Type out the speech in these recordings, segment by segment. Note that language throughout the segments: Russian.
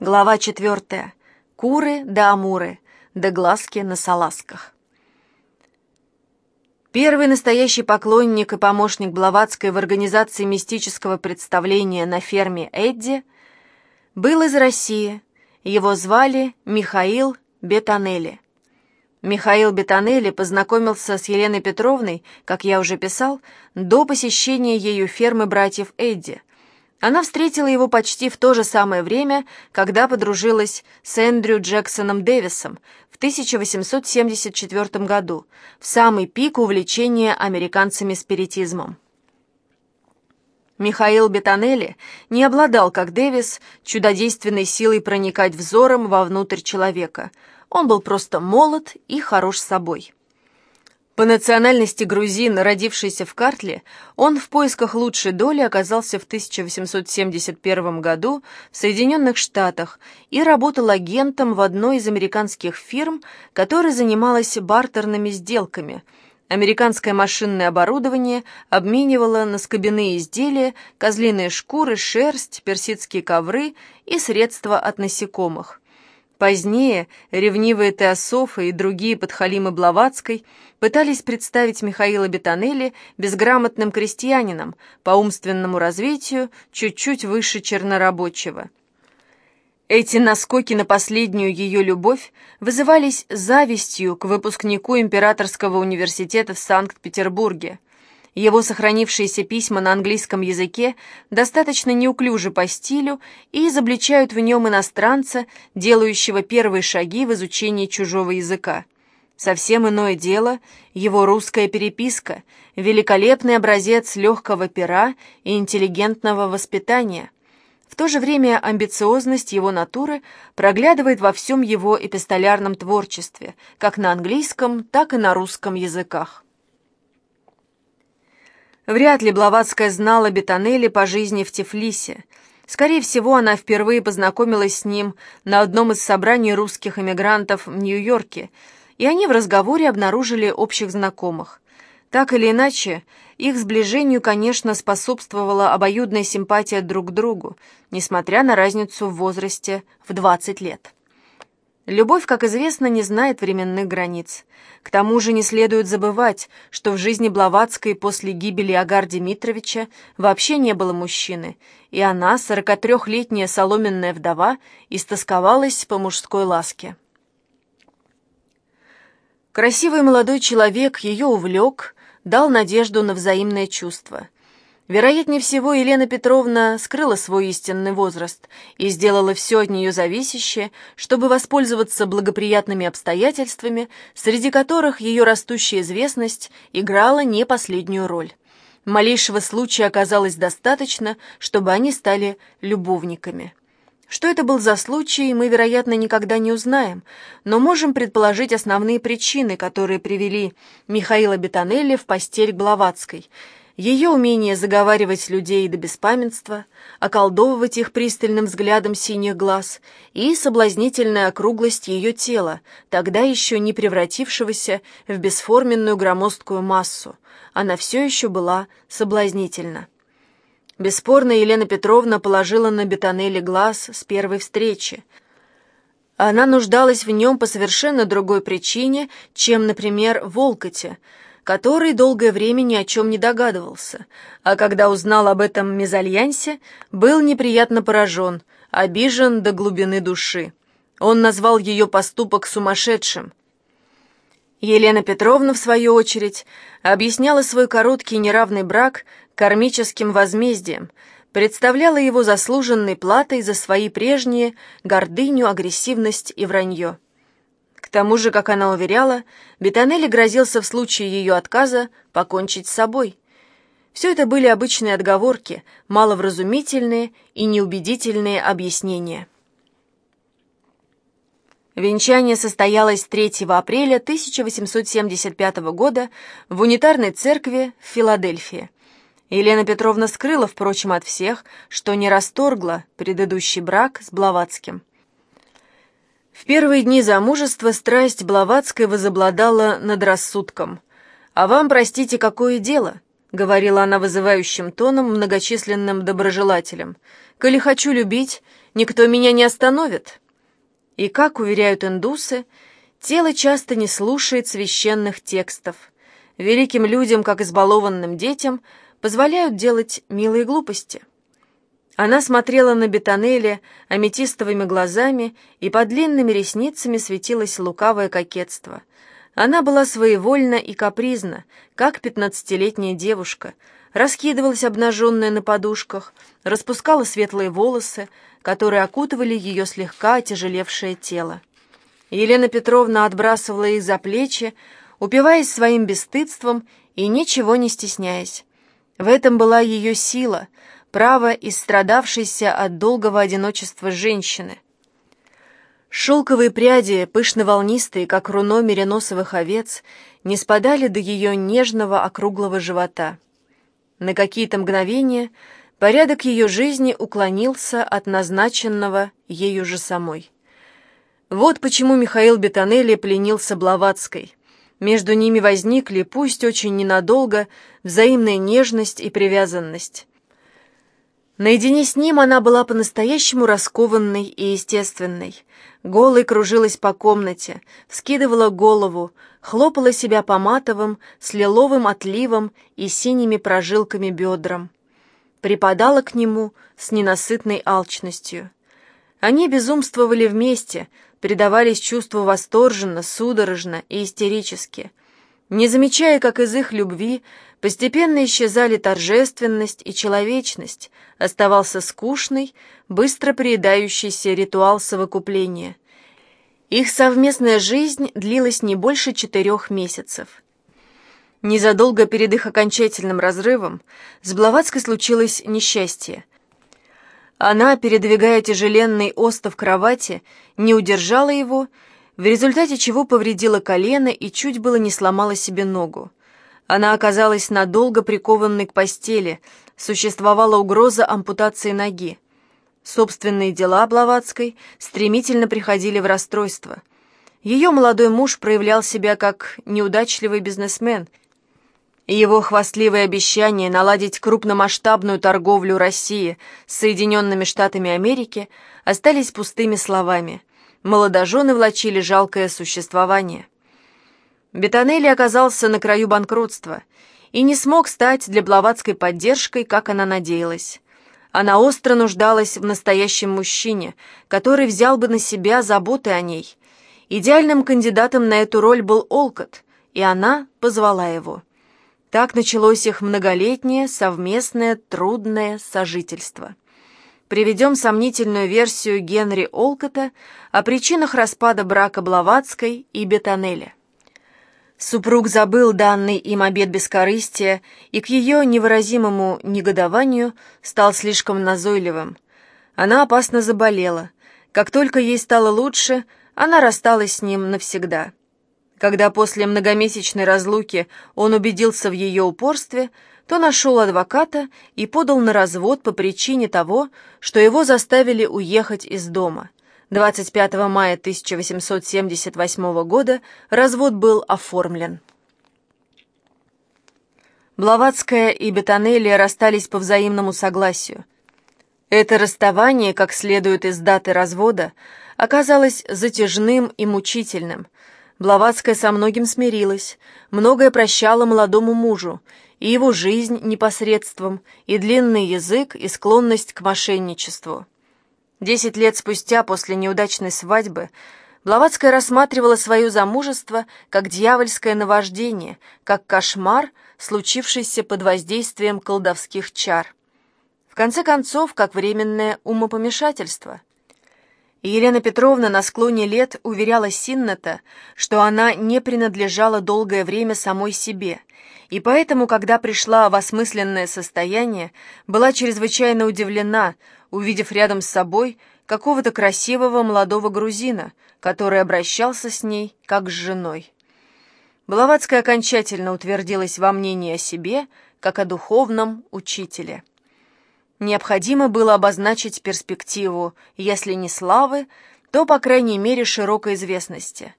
Глава четвертая. Куры да амуры, да глазки на салазках. Первый настоящий поклонник и помощник Блаватской в организации мистического представления на ферме Эдди был из России. Его звали Михаил Бетанелли. Михаил Бетанелли познакомился с Еленой Петровной, как я уже писал, до посещения ею фермы братьев Эдди – она встретила его почти в то же самое время, когда подружилась с Эндрю Джексоном Дэвисом в 1874 году, в самый пик увлечения американцами спиритизмом. Михаил Бетанелли не обладал, как Дэвис, чудодейственной силой проникать взором вовнутрь человека. Он был просто молод и хорош собой. По национальности грузин, родившийся в Картле, он в поисках лучшей доли оказался в 1871 году в Соединенных Штатах и работал агентом в одной из американских фирм, которая занималась бартерными сделками. Американское машинное оборудование обменивало на скобяные изделия, козлиные шкуры, шерсть, персидские ковры и средства от насекомых. Позднее ревнивые Теософы и другие подхалимы Блаватской пытались представить Михаила Бетанелли безграмотным крестьянином по умственному развитию чуть-чуть выше чернорабочего. Эти наскоки на последнюю ее любовь вызывались завистью к выпускнику Императорского университета в Санкт-Петербурге – его сохранившиеся письма на английском языке достаточно неуклюжи по стилю и изобличают в нем иностранца, делающего первые шаги в изучении чужого языка. Совсем иное дело его русская переписка, великолепный образец легкого пера и интеллигентного воспитания. В то же время амбициозность его натуры проглядывает во всем его эпистолярном творчестве, как на английском, так и на русском языках. Вряд ли Блаватская знала Бетанелли по жизни в Тифлисе. Скорее всего, она впервые познакомилась с ним на одном из собраний русских эмигрантов в Нью-Йорке, и они в разговоре обнаружили общих знакомых. Так или иначе, их сближению, конечно, способствовала обоюдная симпатия друг к другу, несмотря на разницу в возрасте в 20 лет. Любовь, как известно, не знает временных границ. К тому же не следует забывать, что в жизни Блаватской после гибели Агар Дмитровича вообще не было мужчины, и она, 43-летняя соломенная вдова, истосковалась по мужской ласке. Красивый молодой человек ее увлек, дал надежду на взаимное чувство – Вероятнее всего, Елена Петровна скрыла свой истинный возраст и сделала все от нее зависящее, чтобы воспользоваться благоприятными обстоятельствами, среди которых ее растущая известность играла не последнюю роль. Малейшего случая оказалось достаточно, чтобы они стали любовниками. Что это был за случай, мы, вероятно, никогда не узнаем, но можем предположить основные причины, которые привели Михаила Бетанелли в постель Блаватской – ее умение заговаривать людей до беспамятства, околдовывать их пристальным взглядом синих глаз и соблазнительная округлость ее тела, тогда еще не превратившегося в бесформенную громоздкую массу. Она все еще была соблазнительна. Бесспорно, Елена Петровна положила на Бетанелли глаз с первой встречи. Она нуждалась в нем по совершенно другой причине, чем, например, в Волкоте — который долгое время ни о чем не догадывался, а когда узнал об этом мезальянсе, был неприятно поражен, обижен до глубины души. Он назвал ее поступок сумасшедшим. Елена Петровна, в свою очередь, объясняла свой короткий неравный брак кармическим возмездием, представляла его заслуженной платой за свои прежние гордыню, агрессивность и вранье. К тому же, как она уверяла, Бетанелли грозился в случае ее отказа покончить с собой. Все это были обычные отговорки, маловразумительные и неубедительные объяснения. Венчание состоялось 3 апреля 1875 года в унитарной церкви в Филадельфии. Елена Петровна скрыла, впрочем, от всех, что не расторгла предыдущий брак с Блаватским. В первые дни замужества страсть Блаватской возобладала над рассудком. «А вам, простите, какое дело?» — говорила она вызывающим тоном многочисленным доброжелателям. «Коли хочу любить, никто меня не остановит. И, как уверяют индусы, тело часто не слушает священных текстов. Великим людям, как избалованным детям, позволяют делать милые глупости. Она смотрела на Бетанелли аметистовыми глазами, и под длинными ресницами светилось лукавое кокетство. Она была своевольна и капризна, как пятнадцатилетняя девушка, раскидывалась обнаженная на подушках, распускала светлые волосы, которые окутывали ее слегка отяжелевшее тело. Елена Петровна отбрасывала их за плечи, упиваясь своим бесстыдством и ничего не стесняясь. В этом была ее сила, право истрадавшейся от долгого одиночества женщины. Шелковые пряди, пышно-волнистые, как руно мериносовых овец, не спадали до ее нежного округлого живота. На какие-то мгновения порядок ее жизни уклонился от назначенного ею же самой. Вот почему Михаил Бетанелли пленился Блаватской. Между ними возникли, пусть очень ненадолго, взаимная нежность и привязанность. Наедине с ним она была по-настоящему раскованной и естественной. Голой кружилась по комнате, вскидывала голову, хлопала себя по матовым, с лиловым отливом и синими прожилками бедрам. Припадала к нему с ненасытной алчностью. Они безумствовали вместе, предавались чувству восторженно, судорожно и истерически. Не замечая, как из их любви Постепенно исчезали торжественность и человечность, оставался скучный, быстро приедающийся ритуал совокупления. Их совместная жизнь длилась не больше четырех месяцев. Незадолго перед их окончательным разрывом с Блаватской случилось несчастье. Она, передвигая тяжеленный остов кровати, не удержала его, в результате чего повредила колено и чуть было не сломала себе ногу. Она оказалась надолго прикованной к постели, существовала угроза ампутации ноги. Собственные дела Блаватской стремительно приходили в расстройство. Ее молодой муж проявлял себя как неудачливый бизнесмен, его хвастливые обещания наладить крупномасштабную торговлю России с Соединенными Штатами Америки остались пустыми словами. Молодожены влачили жалкое существование. Бетанелли оказался на краю банкротства и не смог стать для Блаватской поддержкой, как она надеялась. Она остро нуждалась в настоящем мужчине, который взял бы на себя заботы о ней. Идеальным кандидатом на эту роль был Олкот, и она позвала его. Так началось их многолетнее, совместное, трудное сожительство. Приведем сомнительную версию Генри Олкота о причинах распада брака Блаватской и Бетанелли. Супруг забыл данный им обет бескорыстия и к ее невыразимому негодованию стал слишком назойливым. Она опасно заболела. Как только ей стало лучше, она рассталась с ним навсегда. Когда после многомесячной разлуки он убедился в ее упорстве, то нашел адвоката и подал на развод по причине того, что его заставили уехать из дома – 25 мая 1878 года развод был оформлен. Блаватская и Бетанелли расстались по взаимному согласию. Это расставание, как следует из даты развода, оказалось затяжным и мучительным. Блаватская со многим смирилась, многое прощала молодому мужу, и его жизнь непосредством, и длинный язык, и склонность к мошенничеству. Десять лет спустя, после неудачной свадьбы, Блаватская рассматривала свое замужество как дьявольское наваждение, как кошмар, случившийся под воздействием колдовских чар. В конце концов, как временное умопомешательство. Елена Петровна на склоне лет уверяла Синната, что она не принадлежала долгое время самой себе, и поэтому, когда пришла в осмысленное состояние, была чрезвычайно удивлена, увидев рядом с собой какого-то красивого молодого грузина, который обращался с ней как с женой. Блаватская окончательно утвердилась во мнении о себе, как о духовном учителе. Необходимо было обозначить перспективу, если не славы, то, по крайней мере, широкой известности.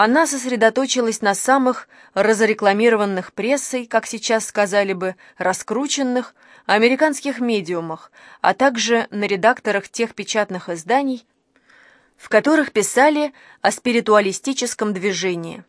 Она сосредоточилась на самых разрекламированных прессой, как сейчас сказали бы, раскрученных, американских медиумах, а также на редакторах тех печатных изданий, в которых писали о спиритуалистическом движении.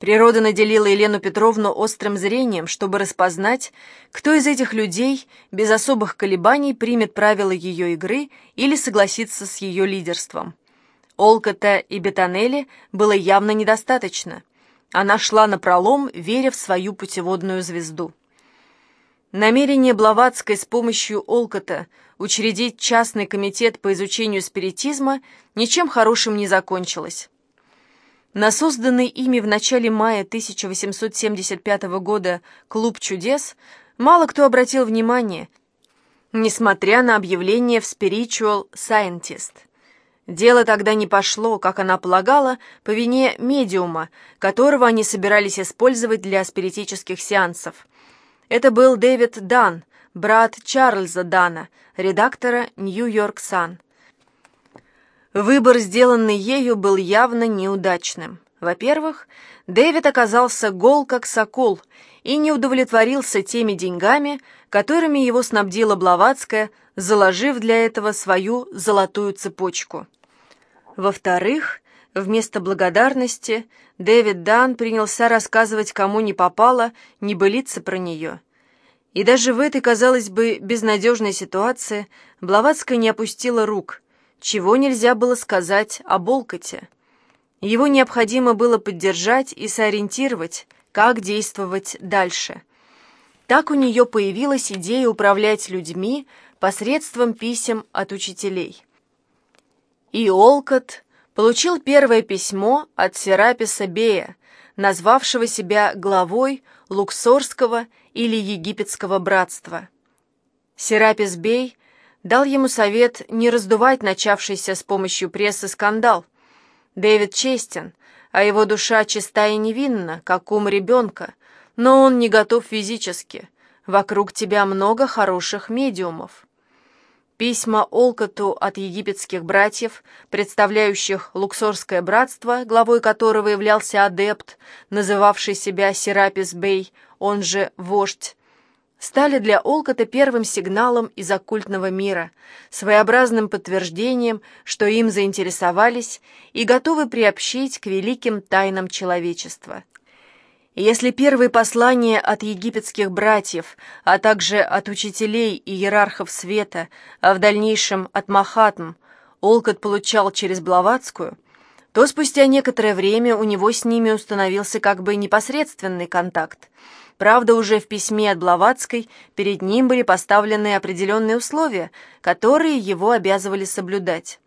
Природа наделила Елену Петровну острым зрением, чтобы распознать, кто из этих людей без особых колебаний примет правила ее игры или согласится с ее лидерством. Олкота и Бетанелли было явно недостаточно. Она шла на пролом, веря в свою путеводную звезду. Намерение Блаватской с помощью Олкота учредить частный комитет по изучению спиритизма ничем хорошим не закончилось. На созданный ими в начале мая 1875 года «Клуб чудес» мало кто обратил внимание, несмотря на объявление в Spiritual Scientist. Дело тогда не пошло, как она полагала, по вине медиума, которого они собирались использовать для спиритических сеансов. Это был Дэвид Дан, брат Чарльза Дана, редактора «Нью-Йорк Сан». Выбор, сделанный ею, был явно неудачным. Во-первых, Дэвид оказался гол как сокол и не удовлетворился теми деньгами, которыми его снабдила Блаватская, заложив для этого свою золотую цепочку. Во-вторых, вместо благодарности Дэвид Дан принялся рассказывать кому не попало, не былиться про нее. И даже в этой, казалось бы, безнадежной ситуации Блаватская не опустила рук, чего нельзя было сказать о Болкоте. Его необходимо было поддержать и сориентировать, как действовать дальше. Так у нее появилась идея управлять людьми посредством писем от учителей. И Олкот получил первое письмо от Сераписа Бея, назвавшего себя главой Луксорского или Египетского братства. Серапис Бей дал ему совет не раздувать начавшийся с помощью прессы скандал. Дэвид честен, а его душа чиста и невинна, как ум ребенка, но он не готов физически. Вокруг тебя много хороших медиумов. Письма Олкоту от египетских братьев, представляющих Луксорское братство, главой которого являлся адепт, называвший себя Серапис Бей, он же вождь, стали для Олкота первым сигналом из оккультного мира, своеобразным подтверждением, что им заинтересовались и готовы приобщить к великим тайнам человечества. Если первые послания от египетских братьев, а также от учителей и иерархов света, а в дальнейшем от Махатм, Олкот получал через Блаватскую, то спустя некоторое время у него с ними установился как бы непосредственный контакт. Правда, уже в письме от Блаватской перед ним были поставлены определенные условия, которые его обязывали соблюдать.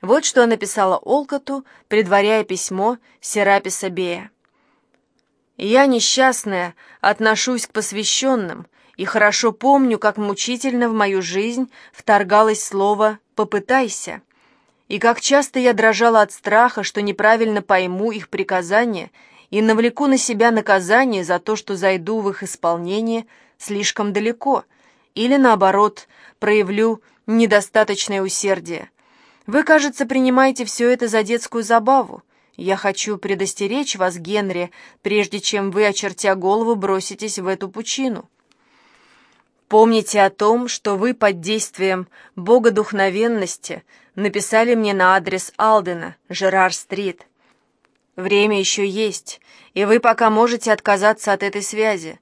Вот что она написала Олкоту, предваряя письмо Сераписа Бея. Я, несчастная, отношусь к посвященным и хорошо помню, как мучительно в мою жизнь вторгалось слово «попытайся». И как часто я дрожала от страха, что неправильно пойму их приказания и навлеку на себя наказание за то, что зайду в их исполнение слишком далеко, или, наоборот, проявлю недостаточное усердие. Вы, кажется, принимаете все это за детскую забаву, я хочу предостеречь вас, Генри, прежде чем вы, очертя голову, броситесь в эту пучину. Помните о том, что вы под действием богодухновенности написали мне на адрес Алдена, Жерар-стрит. Время еще есть, и вы пока можете отказаться от этой связи.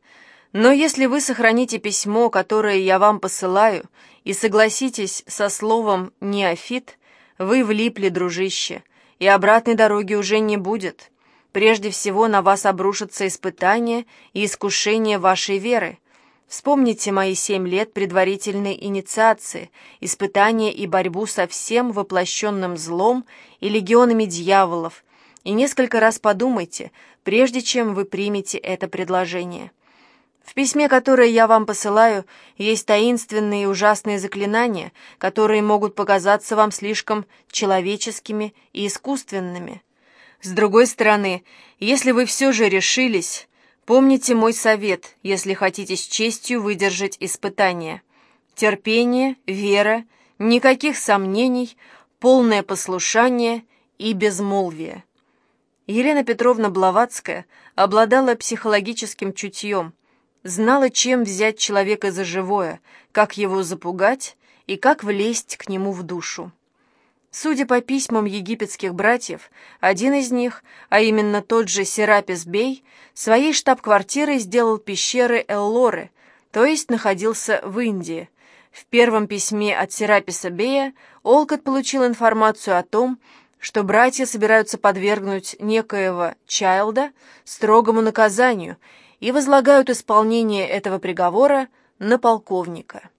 Но если вы сохраните письмо, которое я вам посылаю, и согласитесь со словом «неофит», вы влипли, дружище, и обратной дороги уже не будет. Прежде всего на вас обрушатся испытания и искушения вашей веры. Вспомните мои семь лет предварительной инициации, испытания и борьбу со всем воплощенным злом и легионами дьяволов, и несколько раз подумайте, прежде чем вы примете это предложение. В письме, которое я вам посылаю, есть таинственные и ужасные заклинания, которые могут показаться вам слишком человеческими и искусственными. С другой стороны, если вы все же решились, помните мой совет, если хотите с честью выдержать испытание. Терпение, вера, никаких сомнений, полное послушание и безмолвие. Елена Петровна Блаватская обладала психологическим чутьем, знала, чем взять человека за живое, как его запугать и как влезть к нему в душу. Судя по письмам египетских братьев, один из них, а именно тот же Серапис Бей, своей штаб-квартирой сделал пещеры Эллоры, то есть находился в Индии. В первом письме от Сераписа Бея Олкот получил информацию о том, что братья собираются подвергнуть некоего Чайлда строгому наказанию и возлагают исполнение этого приговора на полковника.